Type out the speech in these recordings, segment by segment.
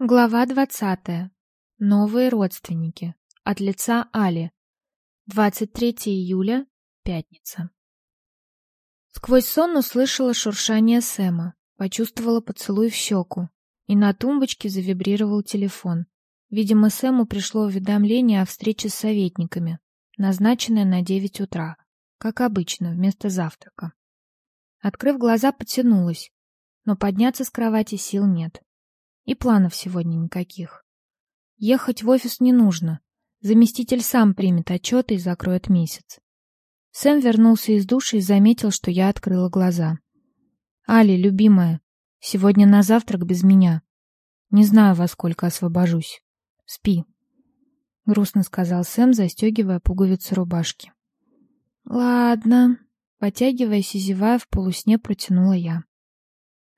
Глава двадцатая. Новые родственники. От лица Али. 23 июля. Пятница. Сквозь сон услышала шуршание Сэма, почувствовала поцелуй в щеку, и на тумбочке завибрировал телефон. Видимо, Сэму пришло уведомление о встрече с советниками, назначенное на 9 утра, как обычно, вместо завтрака. Открыв глаза, потянулась, но подняться с кровати сил нет. И планов сегодня никаких. Ехать в офис не нужно. Заместитель сам примет отчеты и закроет месяц. Сэм вернулся из души и заметил, что я открыла глаза. «Али, любимая, сегодня на завтрак без меня. Не знаю, во сколько освобожусь. Спи», — грустно сказал Сэм, застегивая пуговицы рубашки. «Ладно», — потягиваясь и зевая в полусне, протянула я.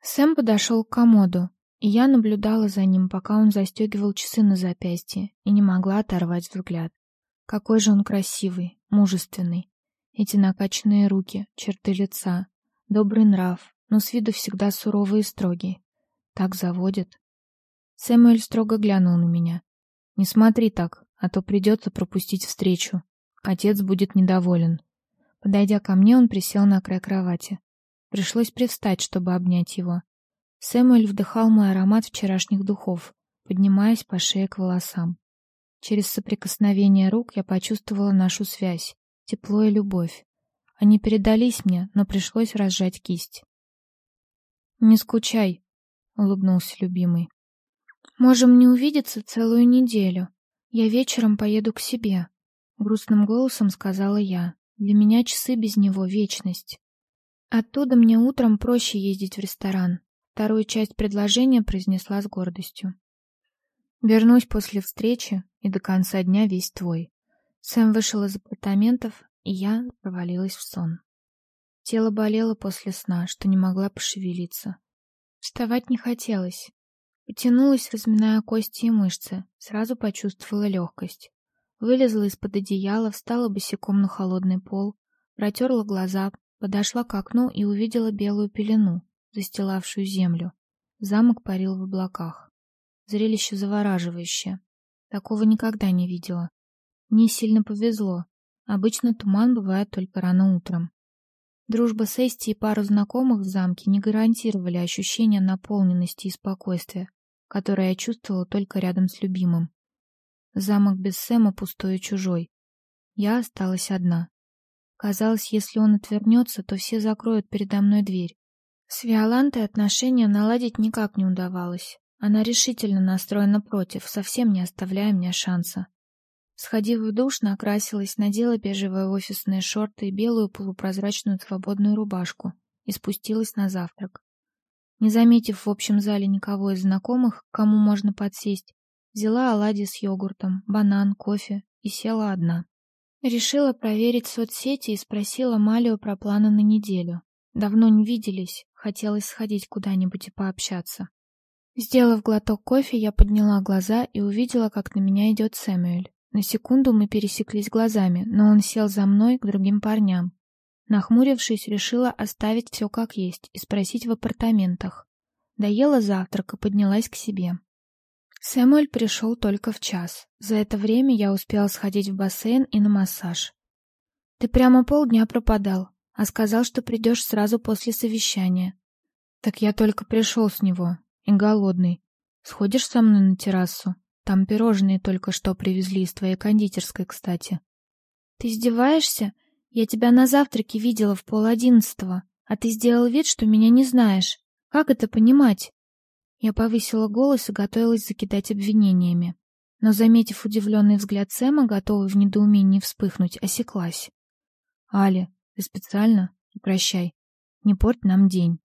Сэм подошел к комоду, я наблюдала за ним, пока он застегивал часы на запястье, и не могла оторвать взгляд. Какой же он красивый, мужественный. Эти накачанные руки, черты лица, добрый нрав, но с виду всегда суровый и строгий. Так заводит. Сэмюэль строго глянул на меня. «Не смотри так, а то придется пропустить встречу. Отец будет недоволен». Подойдя ко мне, он присел на край кровати. Пришлось привстать, чтобы обнять его. Сэмюэль вдыхал мой аромат вчерашних духов, поднимаясь по шее к волосам. Через соприкосновение рук я почувствовала нашу связь, тепло и любовь. Они передались мне, но пришлось разжать кисть. «Не скучай», — улыбнулся любимый. «Можем не увидеться целую неделю. Я вечером поеду к себе», — грустным голосом сказала я. «Для меня часы без него — вечность. Оттуда мне утром проще ездить в ресторан. Вторую часть предложения произнесла с гордостью. «Вернусь после встречи и до конца дня весь твой». Сэм вышел из апартаментов, и я провалилась в сон. Тело болело после сна, что не могла пошевелиться. Вставать не хотелось. Потянулась, разминая кости и мышцы, сразу почувствовала легкость. Вылезла из-под одеяла, встала босиком на холодный пол, протерла глаза, подошла к окну и увидела белую пелену, застилавшую землю. Замок парил в облаках. Зрелище завораживающее. Такого никогда не видела. Мне сильно повезло. Обычно туман бывает только рано утром. Дружба с Эсти и пару знакомых в замке не гарантировали ощущения наполненности и спокойствия, которое я чувствовала только рядом с любимым. Замок без Сэма пустой и чужой. Я осталась одна. Казалось, если он отвернется, то все закроют передо мной дверь. С Виолантой отношения наладить никак не удавалось. Она решительно настроена против, совсем не оставляя мне шанса. Сходив в душ, накрасилась, надела бежевые офисные шорты и белую полупрозрачную свободную рубашку и спустилась на завтрак. Не заметив в общем зале никого из знакомых, кому можно подсесть, взяла оладьи с йогуртом, банан, кофе и села одна. Решила проверить соцсети и спросила Малию про планы на неделю. Давно не виделись, хотелось сходить куда-нибудь и пообщаться. Сделав глоток кофе, я подняла глаза и увидела, как на меня идет Сэмюэль. На секунду мы пересеклись глазами, но он сел за мной к другим парням. Нахмурившись, решила оставить все как есть и спросить в апартаментах. Доела завтрак и поднялась к себе. Сэмюэль пришел только в час. За это время я успела сходить в бассейн и на массаж. «Ты прямо полдня пропадал», а сказал, что придешь сразу после совещания. Так я только пришел с него, и голодный. Сходишь со мной на террасу? Там пирожные только что привезли из твоей кондитерской, кстати. Ты издеваешься? Я тебя на завтраке видела в пол одиннадцатого, а ты сделал вид, что меня не знаешь. Как это понимать? Я повысила голос и готовилась закидать обвинениями. Но, заметив удивленный взгляд Сэма, готовый в недоумении вспыхнуть, осеклась. «Али, ты специально? Прощай. Не порть нам день.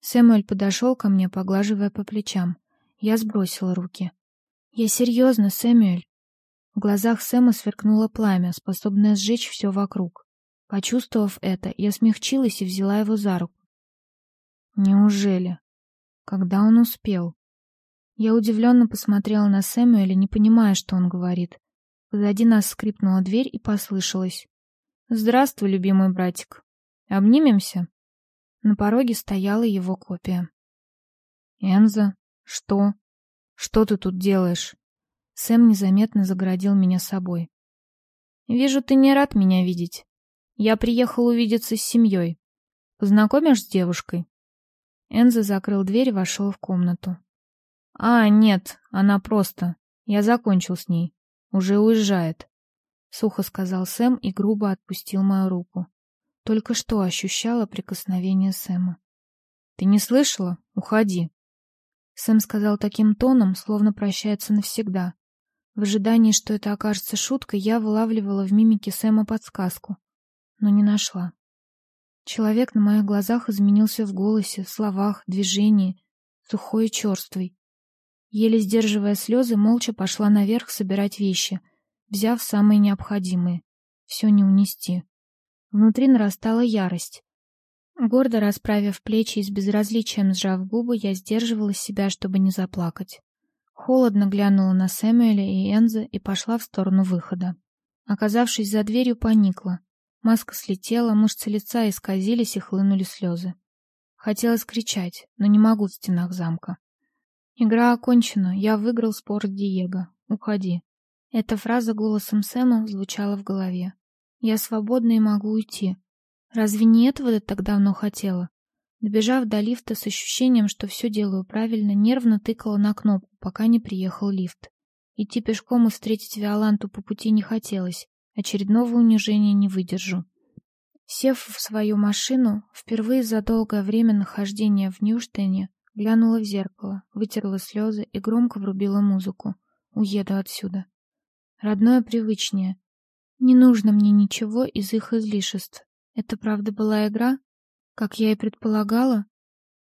Сэмюэль подошел ко мне, поглаживая по плечам. Я сбросила руки. Я серьезно, Сэмюэль. В глазах Сэма сверкнуло пламя, способное сжечь все вокруг. Почувствовав это, я смягчилась и взяла его за руку. Неужели? Когда он успел? Я удивленно посмотрела на Сэмюэля, не понимая, что он говорит. Позади нас скрипнула дверь и послышалось. «Здравствуй, любимый братик. Обнимемся?» На пороге стояла его копия. «Энза? Что?» Что ты тут делаешь? Сэм незаметно загородил меня собой. Вижу, ты не рад меня видеть. Я приехал увидеться с семьей. Познакомишь с девушкой? Энзо закрыл дверь и вошел в комнату. А, нет, она просто. Я закончил с ней. Уже уезжает. Сухо сказал Сэм и грубо отпустил мою руку. Только что ощущала прикосновение Сэма. Ты не слышала? Уходи. Сэм сказал таким тоном, словно прощается навсегда. В ожидании, что это окажется шуткой, я вылавливала в мимике Сэма подсказку, но не нашла. Человек на моих глазах изменился в голосе, словах, движении, сухой и черствый. Еле сдерживая слезы, молча пошла наверх собирать вещи, взяв самые необходимые. Все не унести. Внутри нарастала ярость. Гордо расправив плечи и с безразличием сжав губы, я сдерживала себя, чтобы не заплакать. Холодно глянула на Сэмюэля и Энза и пошла в сторону выхода. Оказавшись за дверью, поникла. Маска слетела, мышцы лица исказились и хлынули слезы. Хотелось кричать, но не могу в стенах замка. Игра окончена, я выиграл спор Диего. Уходи. Эта фраза голосом Сэма звучала в голове. Я свободна и могу уйти. Разве не этого ты так давно хотела? Добежав до лифта с ощущением, что все делаю правильно, нервно тыкала на кнопку, пока не приехал лифт. Идти пешком и встретить Виоланту по пути не хотелось. Очередного унижения не выдержу. Сев в свою машину, впервые за долгое время нахождения в Ньюштене, глянула в зеркало, вытерла слезы и громко врубила музыку. Уеду отсюда. Родное привычнее. Не нужно мне ничего из их излишеств. Это правда была игра? Как я и предполагала?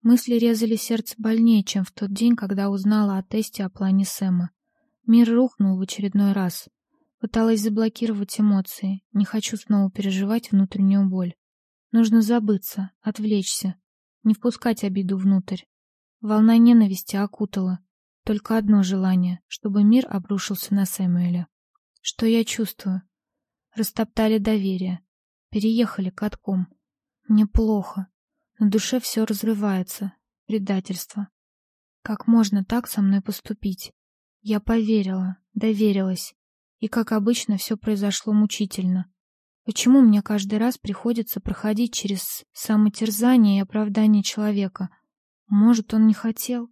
Мысли резали сердце больнее, чем в тот день, когда узнала о тесте о плане Сэма. Мир рухнул в очередной раз. Пыталась заблокировать эмоции. Не хочу снова переживать внутреннюю боль. Нужно забыться, отвлечься, не впускать обиду внутрь. Волна ненависти окутала. Только одно желание, чтобы мир обрушился на Сэмюэля. Что я чувствую? Растоптали доверие, Переехали катком. Мне плохо. На душе все разрывается. Предательство. Как можно так со мной поступить? Я поверила, доверилась. И, как обычно, все произошло мучительно. Почему мне каждый раз приходится проходить через самотерзание и оправдание человека? Может, он не хотел?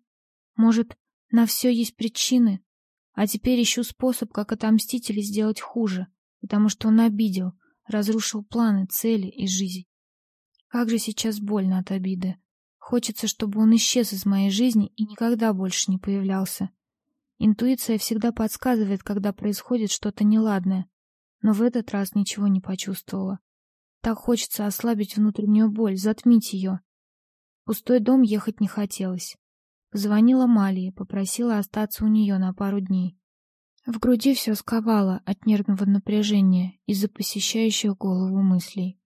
Может, на все есть причины? А теперь ищу способ, как отомстить или сделать хуже, потому что он обидел, разрушил планы, цели и жизнь. Как же сейчас больно от обиды. Хочется, чтобы он исчез из моей жизни и никогда больше не появлялся. Интуиция всегда подсказывает, когда происходит что-то неладное, но в этот раз ничего не почувствовала. Так хочется ослабить внутреннюю боль, затмить ее. В пустой дом ехать не хотелось. Позвонила Малии, попросила остаться у нее на пару дней. В груди все сковало от нервного напряжения из-за посещающих голову мыслей.